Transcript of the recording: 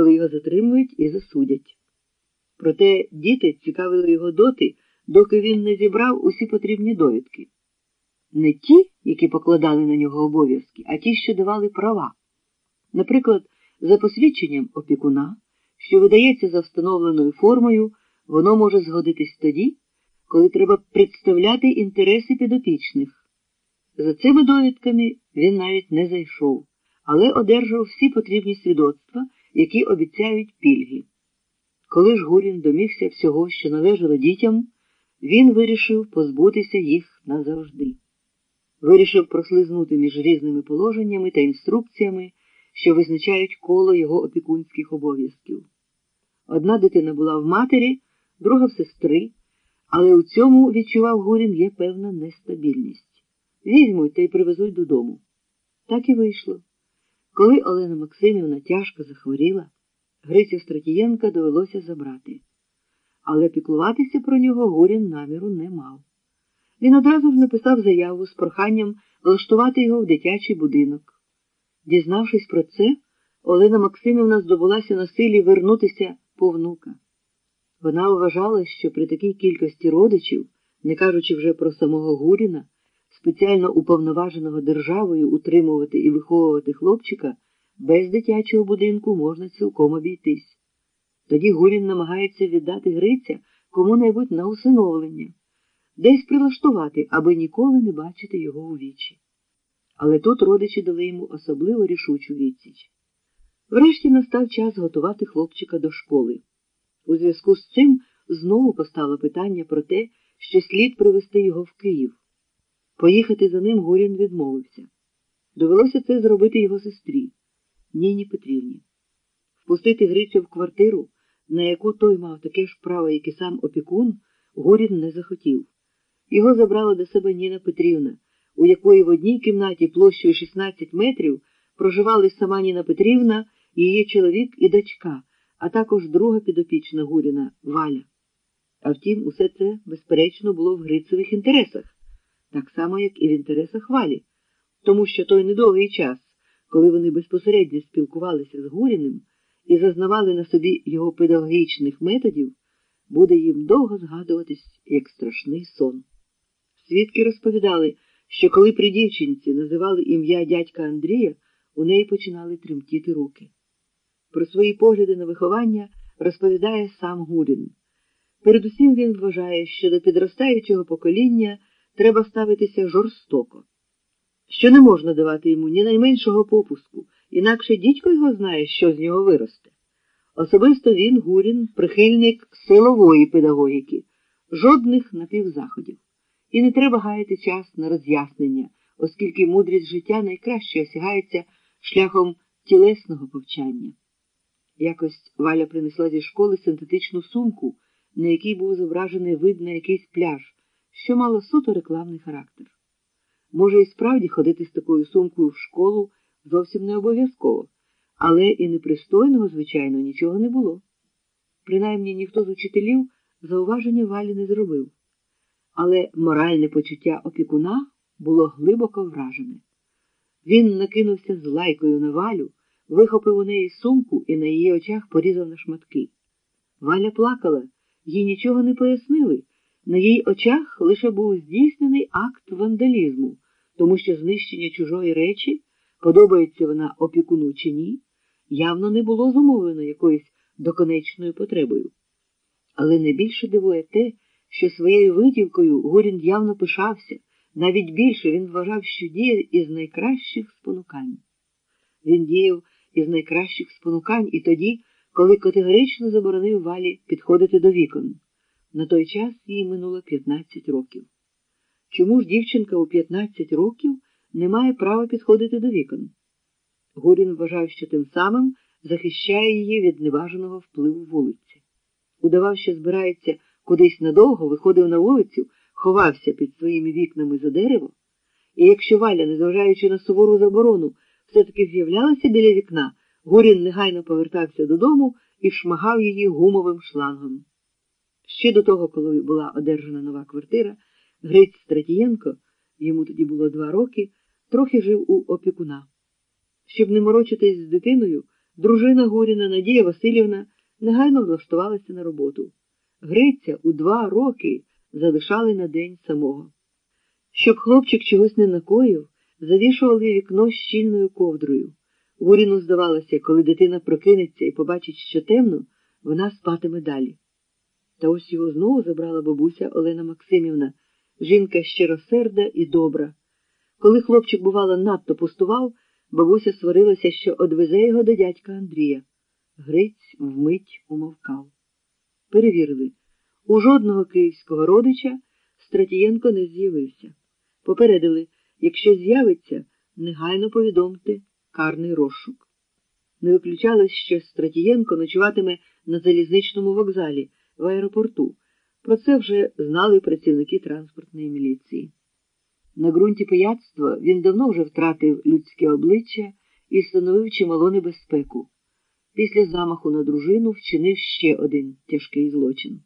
коли його затримують і засудять. Проте діти цікавили його доти, доки він не зібрав усі потрібні довідки. Не ті, які покладали на нього обов'язки, а ті, що давали права. Наприклад, за посвідченням опікуна, що видається за встановленою формою, воно може згодитись тоді, коли треба представляти інтереси підопічних. За цими довідками він навіть не зайшов, але одержав всі потрібні свідоцтва, які обіцяють пільги. Коли ж Гурін домігся всього, що належало дітям, він вирішив позбутися їх назавжди. Вирішив прослизнути між різними положеннями та інструкціями, що визначають коло його опікунських обов'язків. Одна дитина була в матері, друга в сестри, але у цьому, відчував Гурін, є певна нестабільність. Візьмуть та й привезуть додому. Так і вийшло. Коли Олена Максимівна тяжко захворіла, Грицю Стратієнка довелося забрати. Але піклуватися про нього Гурін наміру не мав. Він одразу ж написав заяву з проханням влаштувати його в дитячий будинок. Дізнавшись про це, Олена Максимівна здобулася на силі вернутися по внука. Вона вважала, що при такій кількості родичів, не кажучи вже про самого Гуріна, спеціально уповноваженого державою утримувати і виховувати хлопчика, без дитячого будинку можна цілком обійтись. Тоді Гурін намагається віддати Гриця кому-небудь на усиновлення, десь прилаштувати, аби ніколи не бачити його у вічі. Але тут родичі дали йому особливо рішучу відсіч. Врешті настав час готувати хлопчика до школи. У зв'язку з цим знову постало питання про те, що слід привезти його в Київ. Поїхати за ним Горін відмовився. Довелося це зробити його сестрі, Ніні Петрівні. Впустити Грицю в квартиру, на яку той мав таке ж право, як і сам опікун, Горін не захотів. Його забрала до себе Ніна Петрівна, у якої в одній кімнаті площею 16 метрів проживали сама Ніна Петрівна, її чоловік і дочка, а також друга підопічна Гуріна Валя. А втім, усе це, безперечно, було в Грицевих інтересах так само, як і в інтересах валі, тому що той недовгий час, коли вони безпосередньо спілкувалися з Гуріним і зазнавали на собі його педагогічних методів, буде їм довго згадуватись як страшний сон. Свідки розповідали, що коли при дівчинці називали ім'я дядька Андрія, у неї починали тремтіти руки. Про свої погляди на виховання розповідає сам Гурін. Передусім він вважає, що до підростаючого покоління треба ставитися жорстоко, що не можна давати йому ні найменшого попуску, інакше дідько його знає, що з нього виросте. Особисто він, Гурін, прихильник силової педагогіки, жодних напівзаходів. І не треба гаяти час на роз'яснення, оскільки мудрість життя найкраще осягається шляхом тілесного повчання. Якось Валя принесла зі школи синтетичну сумку, на якій був зображений вид на якийсь пляж що мало суто рекламний характер. Може, і справді ходити з такою сумкою в школу зовсім не обов'язково, але і непристойного, звичайно, нічого не було. Принаймні ніхто з учителів зауваження валі не зробив, але моральне почуття опікуна було глибоко вражене. Він накинувся з лайкою на валю, вихопив у неї сумку і на її очах порізав на шматки. Валя плакала, їй нічого не пояснили. На її очах лише був здійснений акт вандалізму, тому що знищення чужої речі, подобається вона опікуну чи ні, явно не було зумовлено якоюсь доконечною потребою. Але найбільше дивує те, що своєю витівкою Горін явно пишався, навіть більше він вважав, що діє із найкращих спонукань. Він діяв із найкращих спонукань і тоді, коли категорично заборонив валі підходити до вікон. На той час їй минуло 15 років. Чому ж дівчинка у 15 років не має права підходити до вікон? Гурін вважав, що тим самим захищає її від неважаного впливу вулиці. Удавав, що збирається кудись надовго, виходив на вулицю, ховався під своїми вікнами за дерево, і якщо Валя, незважаючи на сувору заборону, все-таки з'являлася біля вікна, Гурін негайно повертався додому і шмагав її гумовим шлангом. Ще до того, коли була одержана нова квартира, Гриць Стратієнко, йому тоді було два роки, трохи жив у опікуна. Щоб не морочитись з дитиною, Дружина Горіна Надія Васильівна негайно влаштувалася на роботу. Гриця у два роки залишали на день самого. Щоб хлопчик чогось не накоїв, завішували вікно щільною ковдрою. Горіну здавалося, коли дитина прокинеться і побачить, що темно, вона спатиме далі. Та ось його знову забрала бабуся Олена Максимівна, жінка щиросерда і добра. Коли хлопчик, бувало, надто пустував, бабуся сварилася, що одвезе його до дядька Андрія. Гриць вмить умовкав. Перевірили, у жодного київського родича Стратієнко не з'явився. Попередили, якщо з'явиться, негайно повідомте карний розшук. Не виключалось, що Стратієнко ночуватиме на залізничному вокзалі в аеропорту. Про це вже знали працівники транспортної міліції. На ґрунті пияцтва він давно вже втратив людське обличчя і становив чимало небезпеку. Після замаху на дружину вчинив ще один тяжкий злочин.